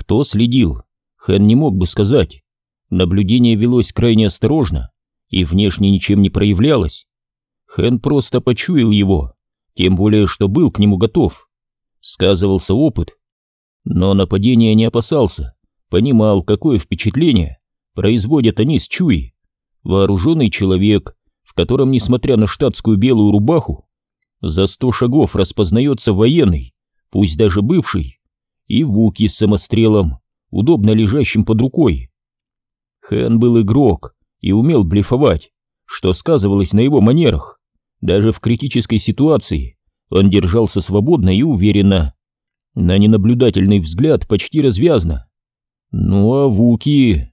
Кто следил? Хэн не мог бы сказать. Наблюдение велось крайне осторожно и внешне ничем не проявлялось. Хэн просто почуял его, тем более, что был к нему готов. Сказывался опыт. Но нападения не опасался, понимал, какое впечатление производят они с Чуи. Вооруженный человек, в котором, несмотря на штатскую белую рубаху, за сто шагов распознается военный, пусть даже бывший, и Вуки с самострелом, удобно лежащим под рукой. Хэн был игрок и умел блефовать, что сказывалось на его манерах. Даже в критической ситуации он держался свободно и уверенно. На ненаблюдательный взгляд почти развязно. Ну а Вуки...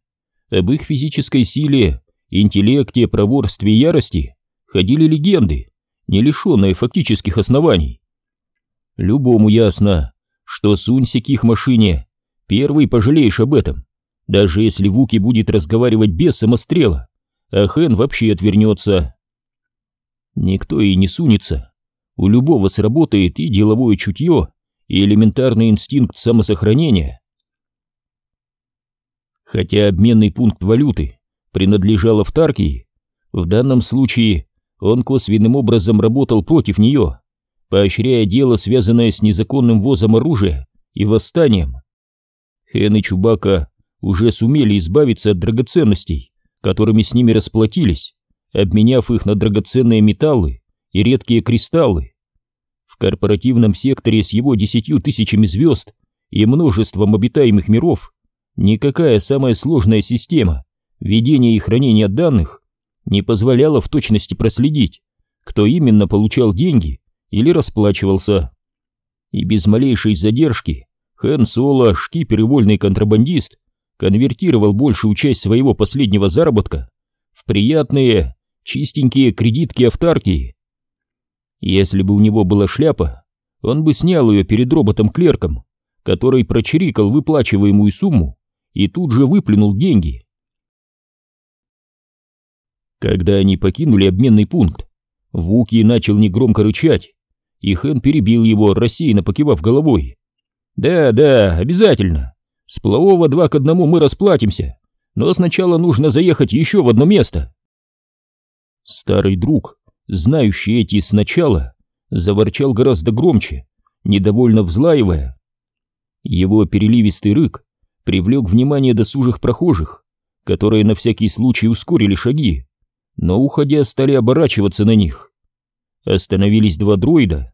Об их физической силе, интеллекте, проворстве и ярости ходили легенды, не лишенные фактических оснований. Любому ясно, что сунься к их машине, первый пожалеешь об этом, даже если Вуки будет разговаривать без самострела, а Хэн вообще отвернется. Никто и не сунется. У любого сработает и деловое чутье, и элементарный инстинкт самосохранения. Хотя обменный пункт валюты принадлежал автаркии, в данном случае он косвенным образом работал против нее, поощряя дело, связанное с незаконным ввозом оружия и восстанием. Хэн и Чубака уже сумели избавиться от драгоценностей, которыми с ними расплатились, обменяв их на драгоценные металлы и редкие кристаллы. В корпоративном секторе с его десятью тысячами звезд и множеством обитаемых миров никакая самая сложная система ведения и хранения данных не позволяла в точности проследить, кто именно получал деньги или расплачивался. И без малейшей задержки Хэн Соло, шкипер и вольный контрабандист, конвертировал большую часть своего последнего заработка в приятные чистенькие кредитки автарки. Если бы у него была шляпа, он бы снял ее перед роботом-клерком, который прочирикал выплачиваемую сумму и тут же выплюнул деньги. Когда они покинули обменный пункт, Вуки начал негромко рычать, и Хэн перебил его, рассеянно покивав головой. «Да, да, обязательно. С плавого два к одному мы расплатимся, но сначала нужно заехать еще в одно место». Старый друг, знающий эти сначала, заворчал гораздо громче, недовольно взлаивая. Его переливистый рык привлек внимание досужих прохожих, которые на всякий случай ускорили шаги, но, уходя, стали оборачиваться на них. Остановились два дроида.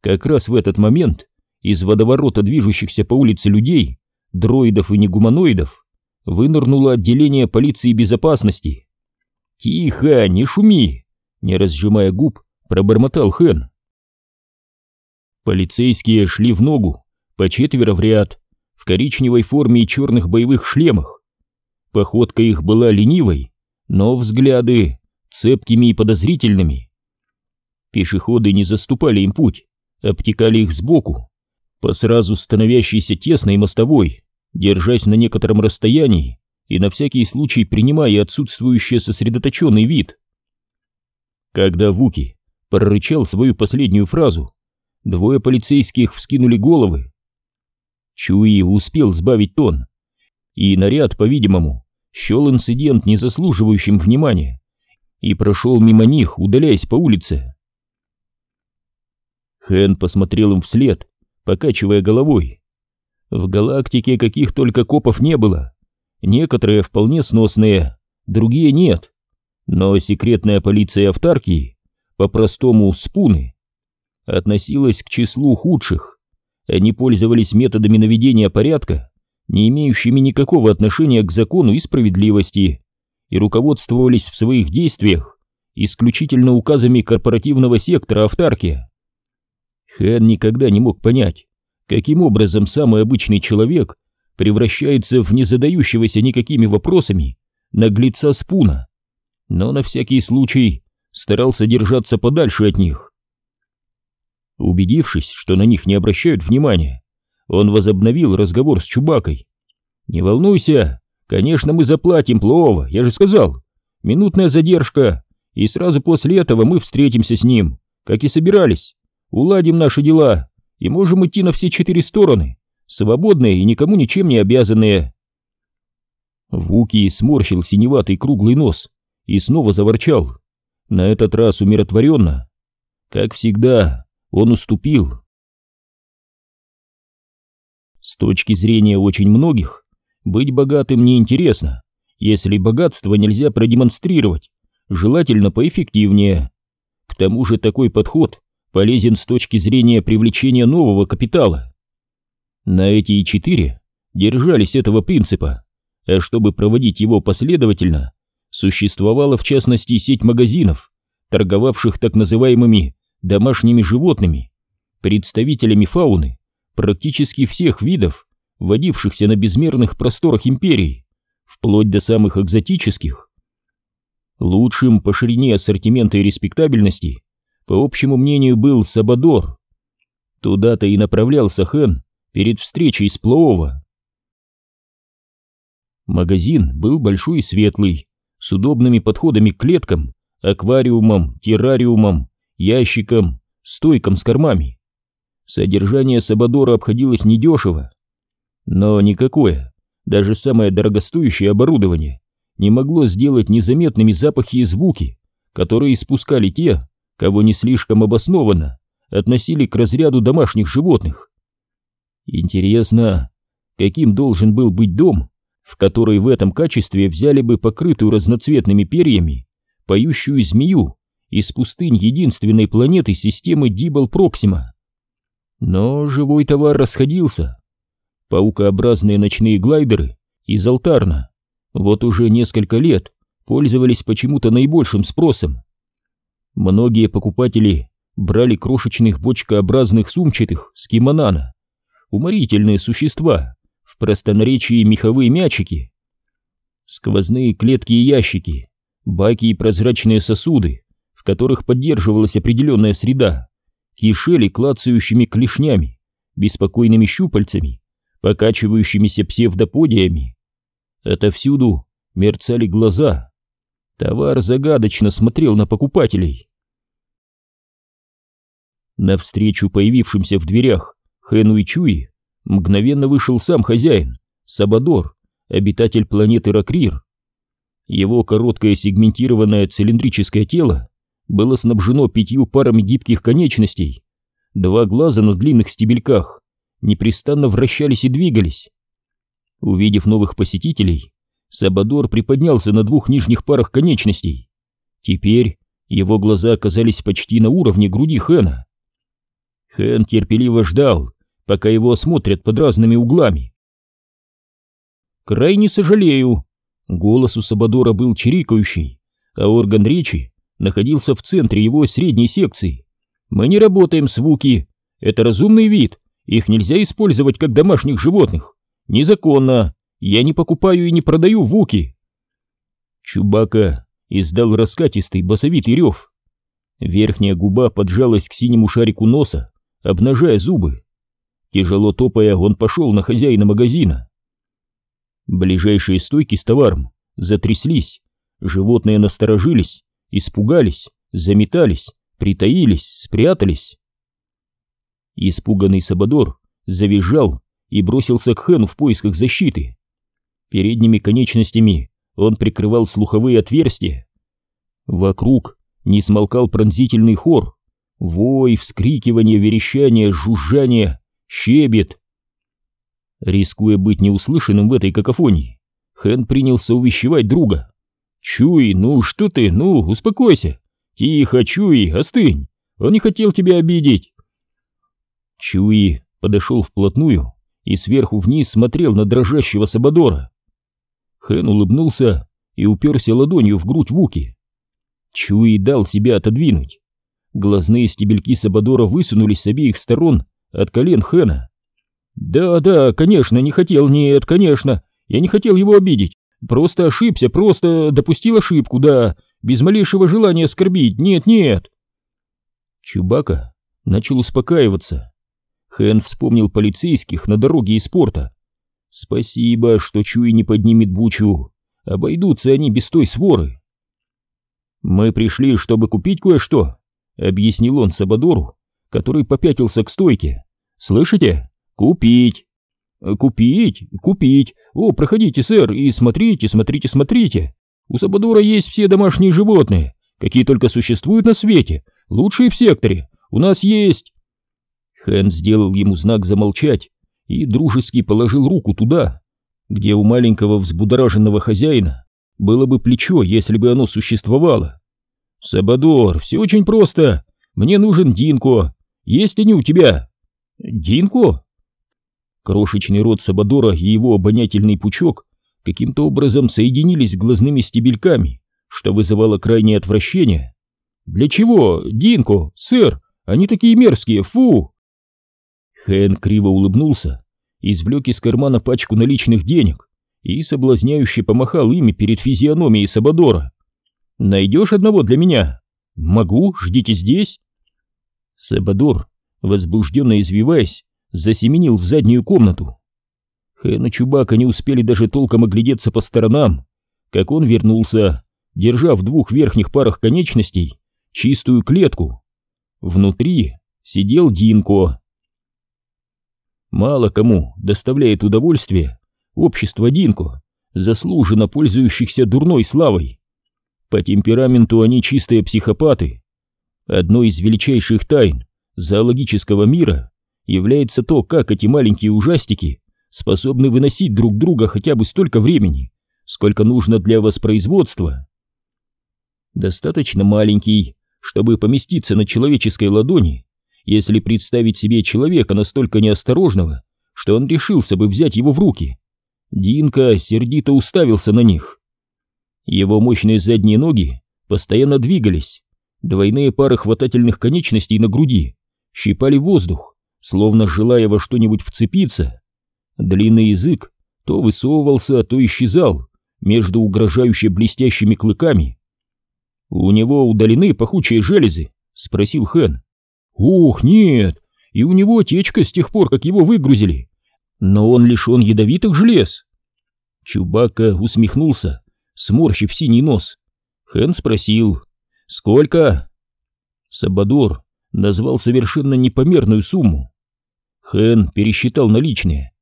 Как раз в этот момент из водоворота движущихся по улице людей, дроидов и негуманоидов, вынырнуло отделение полиции безопасности «Тихо, не шуми!» Не разжимая губ, пробормотал Хэн. Полицейские шли в ногу, по четверо в ряд, в коричневой форме и черных боевых шлемах. Походка их была ленивой, но взгляды цепкими и подозрительными. Пешеходы не заступали им путь, обтекали их сбоку, по сразу становящейся тесной мостовой, держась на некотором расстоянии и на всякий случай принимая отсутствующий сосредоточенный вид. Когда Вуки прорычал свою последнюю фразу, двое полицейских вскинули головы. Чуи успел сбавить тон, и наряд, по-видимому, счел инцидент не заслуживающим внимания и прошел мимо них, удаляясь по улице. Хэн посмотрел им вслед, покачивая головой. В галактике каких только копов не было, Некоторые вполне сносные, другие нет. Но секретная полиция Автаркии, по-простому спуны, относилась к числу худших. Они пользовались методами наведения порядка, не имеющими никакого отношения к закону и справедливости, и руководствовались в своих действиях исключительно указами корпоративного сектора Автаркия. Хэн никогда не мог понять, каким образом самый обычный человек превращается в незадающегося никакими вопросами наглеца Спуна, но на всякий случай старался держаться подальше от них. Убедившись, что на них не обращают внимания, он возобновил разговор с Чубакой. «Не волнуйся, конечно, мы заплатим плохо, я же сказал. Минутная задержка, и сразу после этого мы встретимся с ним, как и собирались. Уладим наши дела и можем идти на все четыре стороны, свободные и никому ничем не обязанные. Вуки сморщил синеватый круглый нос и снова заворчал, на этот раз умиротворенно. Как всегда, он уступил. С точки зрения очень многих, быть богатым неинтересно, если богатство нельзя продемонстрировать, желательно поэффективнее. К тому же такой подход полезен с точки зрения привлечения нового капитала. На эти четыре держались этого принципа, а чтобы проводить его последовательно, существовала в частности сеть магазинов, торговавших так называемыми домашними животными, представителями фауны практически всех видов, водившихся на безмерных просторах империи, вплоть до самых экзотических. Лучшим по ширине ассортимента и респектабельности, по общему мнению, был Сабадор. Туда-то и направлялся Хэн перед встречей с Плоова. Магазин был большой и светлый, с удобными подходами к клеткам, аквариумам, террариумам, ящикам, стойкам с кормами. Содержание Сабадора обходилось недешево, но никакое, даже самое дорогостоящее оборудование не могло сделать незаметными запахи и звуки, которые испускали те, кого не слишком обоснованно относили к разряду домашних животных. Интересно, каким должен был быть дом, в который в этом качестве взяли бы покрытую разноцветными перьями поющую змею из пустынь единственной планеты системы Дибл Проксима. Но живой товар расходился. Паукообразные ночные глайдеры из Алтарна вот уже несколько лет пользовались почему-то наибольшим спросом. Многие покупатели брали крошечных бочкообразных сумчатых с кимонана, уморительные существа, в простонаречии меховые мячики. Сквозные клетки и ящики, баки и прозрачные сосуды, в которых поддерживалась определенная среда, кишели клацающими клешнями, беспокойными щупальцами, покачивающимися псевдоподиями. Отовсюду мерцали глаза. Товар загадочно смотрел на покупателей. Навстречу появившимся в дверях Хэну и Чуи мгновенно вышел сам хозяин, Сабадор, обитатель планеты Ракрир. Его короткое сегментированное цилиндрическое тело было снабжено пятью парами гибких конечностей. Два глаза на длинных стебельках непрестанно вращались и двигались. Увидев новых посетителей, Сабадор приподнялся на двух нижних парах конечностей. Теперь его глаза оказались почти на уровне груди Хэна. Хэн терпеливо ждал, пока его осмотрят под разными углами. «Крайне сожалею», — голос у Сабадора был чирикающий, а орган речи находился в центре его средней секции. «Мы не работаем с вуки. Это разумный вид. Их нельзя использовать как домашних животных. Незаконно. Я не покупаю и не продаю вуки». Чубака издал раскатистый басовитый рев. Верхняя губа поджалась к синему шарику носа, обнажая зубы. Тяжело топая, он пошел на хозяина магазина. Ближайшие стойки с товаром затряслись, животные насторожились, испугались, заметались, притаились, спрятались. Испуганный Сабадор завизжал и бросился к Хэну в поисках защиты. Передними конечностями он прикрывал слуховые отверстия. Вокруг не смолкал пронзительный хор. Вой, вскрикивание, верещание, жужжание щебет. Рискуя быть неуслышанным в этой какофонии, Хэн принялся увещевать друга. «Чуй, ну что ты, ну, успокойся! Тихо, Чуй, остынь! Он не хотел тебя обидеть!» Чуи подошел вплотную и сверху вниз смотрел на дрожащего Сабадора. Хэн улыбнулся и уперся ладонью в грудь Вуки. Чуи дал себя отодвинуть. Глазные стебельки Сабадора высунулись с обеих сторон от колен Хэна. «Да-да, конечно, не хотел, нет, конечно, я не хотел его обидеть, просто ошибся, просто допустил ошибку, да, без малейшего желания оскорбить, нет-нет». Чубака начал успокаиваться. Хэн вспомнил полицейских на дороге из порта. «Спасибо, что Чуи не поднимет бучу, обойдутся они без той своры». «Мы пришли, чтобы купить кое-что», — объяснил он Сабадору, который попятился к стойке. «Слышите? Купить!» Купить, купить. О, проходите, сэр, и смотрите, смотрите, смотрите. У Сабадора есть все домашние животные, какие только существуют на свете, лучшие в секторе. У нас есть... Хэн сделал ему знак замолчать и дружески положил руку туда, где у маленького взбудораженного хозяина было бы плечо, если бы оно существовало. «Сабадор, все очень просто. Мне нужен Динко. Есть они у тебя?» «Динко?» Крошечный рот Сабадора и его обонятельный пучок каким-то образом соединились глазными стебельками, что вызывало крайнее отвращение. «Для чего? Динко, сэр, они такие мерзкие, фу!» Хэн криво улыбнулся, извлек из кармана пачку наличных денег и соблазняюще помахал ими перед физиономией Сабадора. «Найдешь одного для меня?» «Могу, ждите здесь». Сабадор, возбужденно извиваясь, засеменил в заднюю комнату. Хэн и Чубака не успели даже толком оглядеться по сторонам, как он вернулся, держа в двух верхних парах конечностей чистую клетку. Внутри сидел Динко. Мало кому доставляет удовольствие общество Динко, заслуженно пользующихся дурной славой. По темпераменту они чистые психопаты. Одной из величайших тайн зоологического мира является то, как эти маленькие ужастики способны выносить друг друга хотя бы столько времени, сколько нужно для воспроизводства. Достаточно маленький, чтобы поместиться на человеческой ладони, если представить себе человека настолько неосторожного, что он решился бы взять его в руки. Динка сердито уставился на них. Его мощные задние ноги постоянно двигались, двойные пары хватательных конечностей на груди щипали воздух, словно желая во что-нибудь вцепиться. Длинный язык то высовывался, то исчезал между угрожающе блестящими клыками. «У него удалены пахучие железы?» — спросил Хэн. «Ух, нет, и у него течка с тех пор, как его выгрузили. Но он лишен ядовитых желез». Чубака усмехнулся, сморщив синий нос. Хэн спросил, «Сколько?» Сабадор назвал совершенно непомерную сумму. Хэн пересчитал наличные.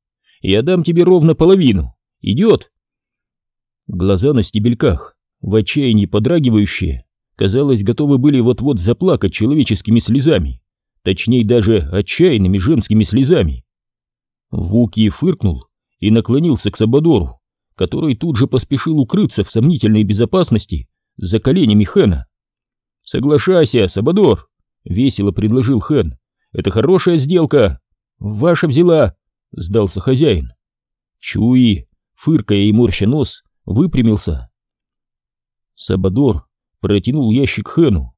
«Я дам тебе ровно половину. Идет?» Глаза на стебельках, в отчаянии подрагивающие, казалось, готовы были вот-вот заплакать человеческими слезами, точнее даже отчаянными женскими слезами. Вуки фыркнул и наклонился к Сабадору, который тут же поспешил укрыться в сомнительной безопасности за коленями Хэна. «Соглашайся, Сабадор!» Весело предложил Хэн. Это хорошая сделка. Ваша взяла, сдался хозяин. Чуи, фыркая и морща нос, выпрямился. Сабадор протянул ящик Хэну.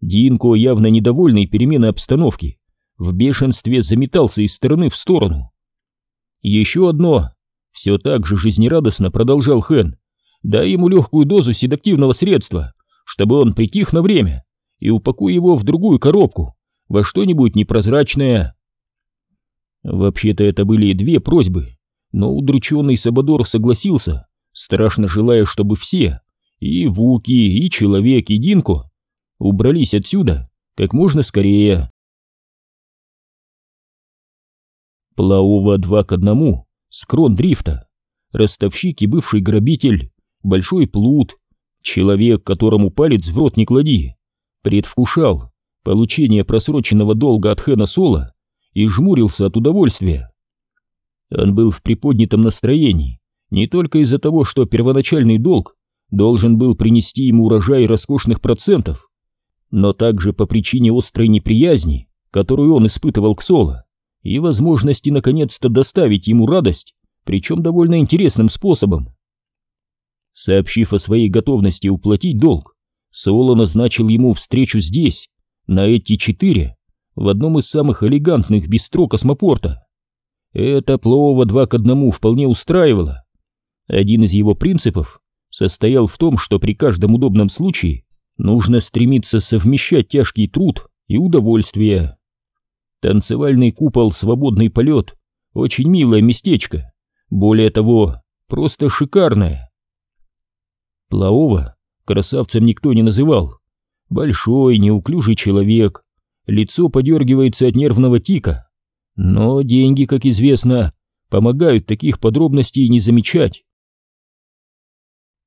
Динко, явно недовольный переменой обстановки, в бешенстве заметался из стороны в сторону. «Еще одно!» — все так же жизнерадостно продолжал Хэн. «Дай ему легкую дозу седактивного средства, чтобы он притих на время и упакуй его в другую коробку, во что-нибудь непрозрачное. Вообще-то это были две просьбы, но удрученный Сабадор согласился, страшно желая, чтобы все, и Вуки, и Человек, и Динко, убрались отсюда как можно скорее. Плаова два к одному, скрон дрифта, ростовщик и бывший грабитель, большой плут, человек, которому палец в рот не клади, предвкушал получение просроченного долга от Хэна Соло и жмурился от удовольствия. Он был в приподнятом настроении не только из-за того, что первоначальный долг должен был принести ему урожай роскошных процентов, но также по причине острой неприязни, которую он испытывал к Соло, и возможности наконец-то доставить ему радость, причем довольно интересным способом. Сообщив о своей готовности уплатить долг, Соло назначил ему встречу здесь, на эти четыре, в одном из самых элегантных бистро космопорта. Это плова два к одному вполне устраивало. Один из его принципов состоял в том, что при каждом удобном случае нужно стремиться совмещать тяжкий труд и удовольствие. Танцевальный купол «Свободный полет» — очень милое местечко, более того, просто шикарное. Плаова красавцем никто не называл. Большой, неуклюжий человек, лицо подергивается от нервного тика. Но деньги, как известно, помогают таких подробностей не замечать.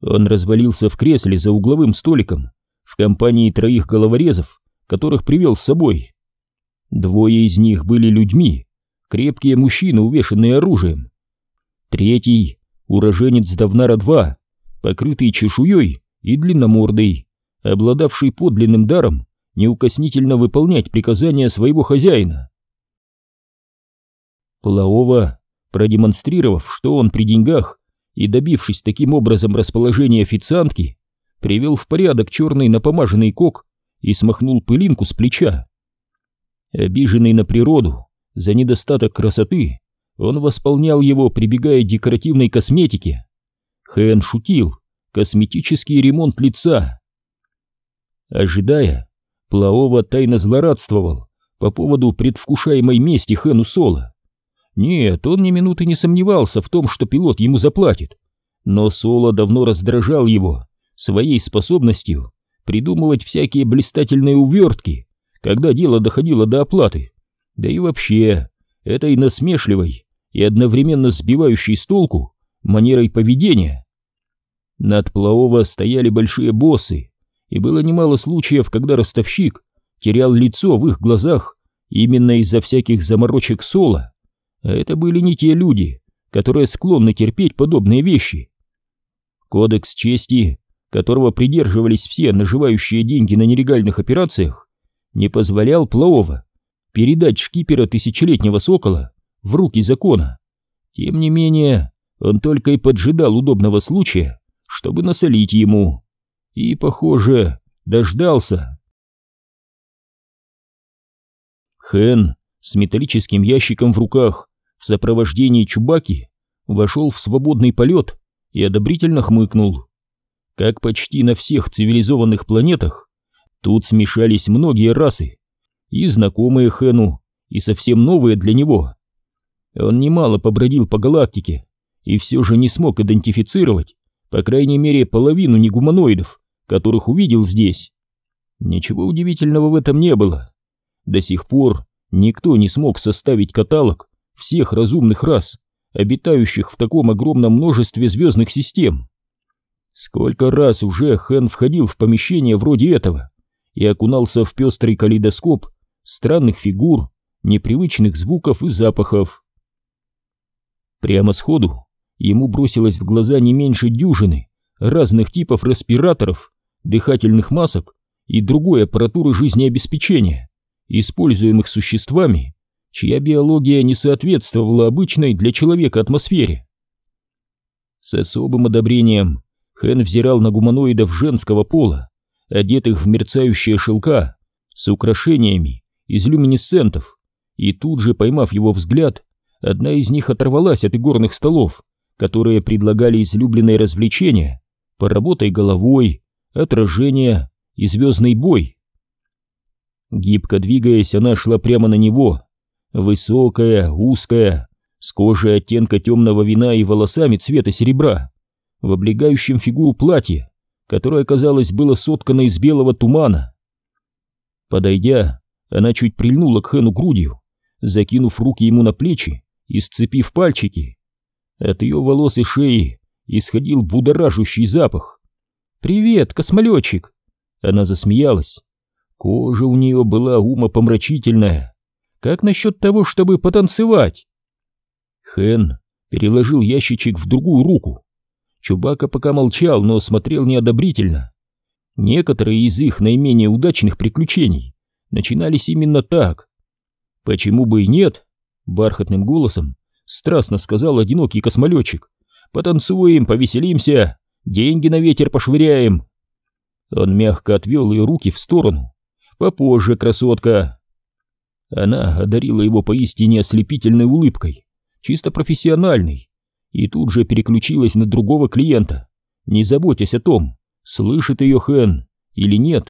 Он развалился в кресле за угловым столиком в компании троих головорезов, которых привел с собой. Двое из них были людьми, крепкие мужчины, увешанные оружием. Третий — уроженец Давнара-2, покрытый чешуей и длинномордой, обладавший подлинным даром неукоснительно выполнять приказания своего хозяина. Плаова, продемонстрировав, что он при деньгах и добившись таким образом расположения официантки, привел в порядок черный напомаженный кок и смахнул пылинку с плеча. Обиженный на природу за недостаток красоты, он восполнял его, прибегая к декоративной косметике. Хэн шутил, косметический ремонт лица. Ожидая, Плаова тайно злорадствовал по поводу предвкушаемой мести Хэну Соло. Нет, он ни минуты не сомневался в том, что пилот ему заплатит, но Соло давно раздражал его своей способностью придумывать всякие блистательные увертки, когда дело доходило до оплаты. Да и вообще, этой насмешливой и одновременно сбивающей с толку манерой поведения. Над Плаова стояли большие боссы, и было немало случаев, когда ростовщик терял лицо в их глазах именно из-за всяких заморочек Сола. А это были не те люди, которые склонны терпеть подобные вещи. Кодекс чести, которого придерживались все наживающие деньги на нелегальных операциях, не позволял Плаова передать шкипера тысячелетнего сокола в руки закона. Тем не менее, он только и поджидал удобного случая, чтобы насолить ему. И, похоже, дождался. Хэн с металлическим ящиком в руках в сопровождении Чубаки вошел в свободный полет и одобрительно хмыкнул. Как почти на всех цивилизованных планетах, тут смешались многие расы, и знакомые Хэну, и совсем новые для него. Он немало побродил по галактике и все же не смог идентифицировать, по крайней мере, половину негуманоидов, которых увидел здесь. Ничего удивительного в этом не было. До сих пор никто не смог составить каталог всех разумных рас, обитающих в таком огромном множестве звездных систем. Сколько раз уже Хэн входил в помещение вроде этого и окунался в пестрый калейдоскоп странных фигур, непривычных звуков и запахов. Прямо сходу ему бросилось в глаза не меньше дюжины разных типов респираторов, дыхательных масок и другой аппаратуры жизнеобеспечения, используемых существами, чья биология не соответствовала обычной для человека атмосфере. С особым одобрением Хэн взирал на гуманоидов женского пола, одетых в мерцающие шелка, с украшениями из люминесцентов, и тут же, поймав его взгляд, одна из них оторвалась от игорных столов, которые предлагали излюбленное развлечение, поработай головой, отражение и звездный бой. Гибко двигаясь, она шла прямо на него, Высокая, узкая, с кожей оттенка темного вина и волосами цвета серебра, в облегающем фигуру платье, которое, казалось, было соткано из белого тумана. Подойдя, она чуть прильнула к Хэну грудью, закинув руки ему на плечи и сцепив пальчики. От ее волос и шеи исходил будоражущий запах. «Привет, космолетчик!» Она засмеялась. Кожа у нее была умопомрачительная, как насчет того, чтобы потанцевать? Хэн переложил ящичек в другую руку. Чубака пока молчал, но смотрел неодобрительно. Некоторые из их наименее удачных приключений начинались именно так. Почему бы и нет? Бархатным голосом страстно сказал одинокий космолетчик. Потанцуем, повеселимся, деньги на ветер пошвыряем. Он мягко отвел ее руки в сторону. Попозже, красотка. Она одарила его поистине ослепительной улыбкой, чисто профессиональной, и тут же переключилась на другого клиента, не заботясь о том, слышит ее Хэн или нет.